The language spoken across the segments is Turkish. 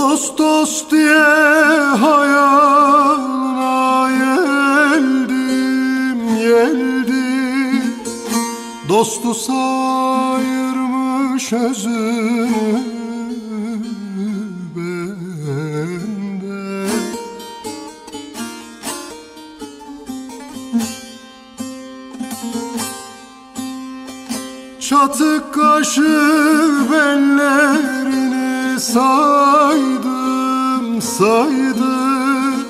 Dost dost diye hayalına geldim, geldim Dostu sayırmış özünü benden Çatık kaşı bellerini saydım saydım.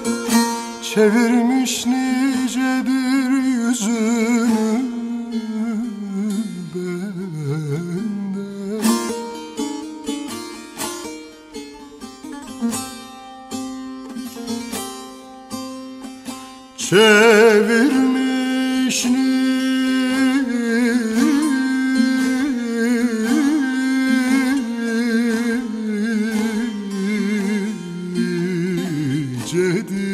Çevirmiş nicedir yüzünü benden. Çevirmiş nicedir yüzün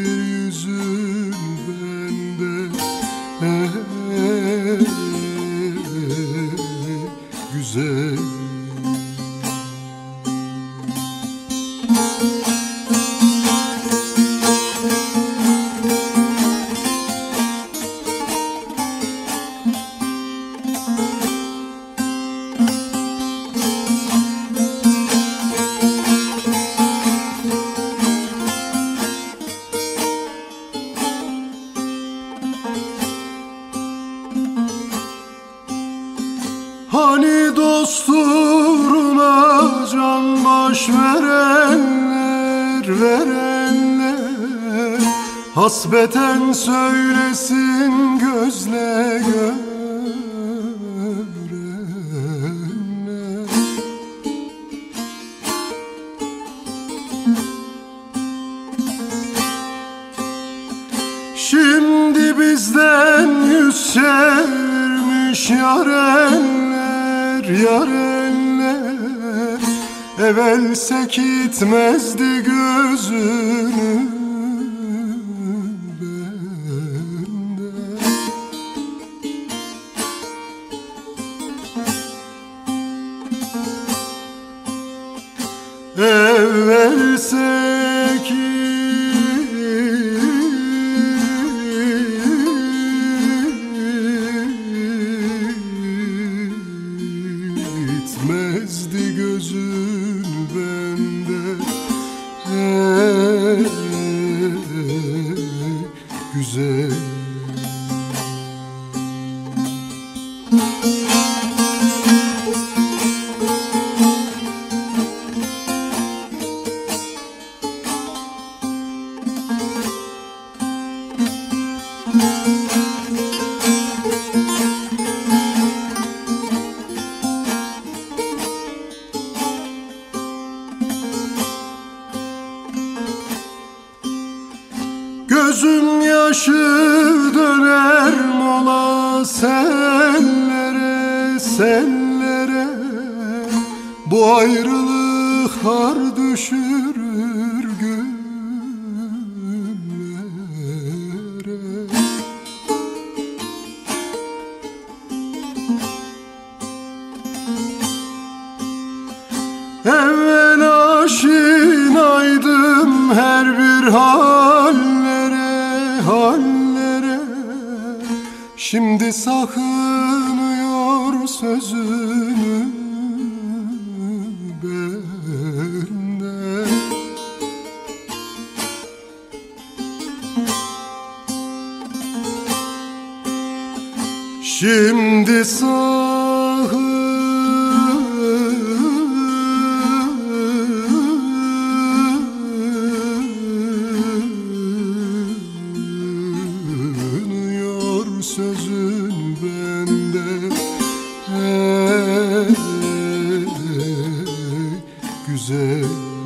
baş verenler, verenler. Hasbeten söylesin gözle görenler. Şimdi bizden yüz çevirmiş yarenler, yarenler Evvelse gitmezdi gözünü benden. Evvelse gitmezdi Gözüm yaşı döner mola sellere, sellere Bu ayrılık har düşürür hallere, hallere. Şimdi sakınıyor sözünü benden Şimdi sağınıyor güzel.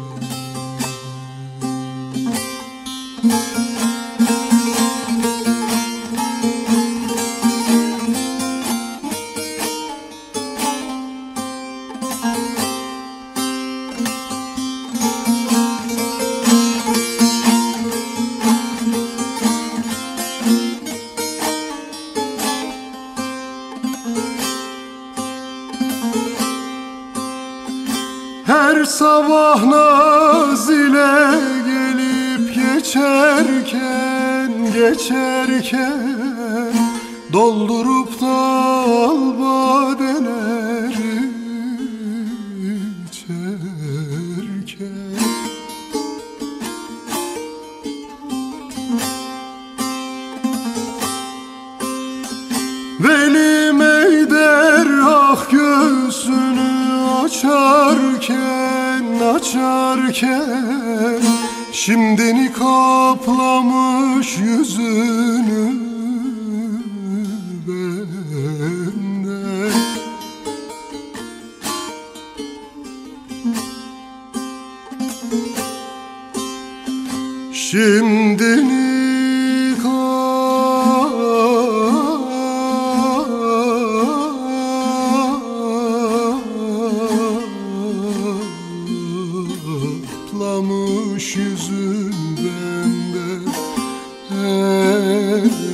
Her sabah naz ile gelip geçerken Geçerken Doldurup da al badeleri içerken. Velim eyder ah göğsünü açarken açarken Şimdini kaplamış yüzünü benden. Şimdini Ey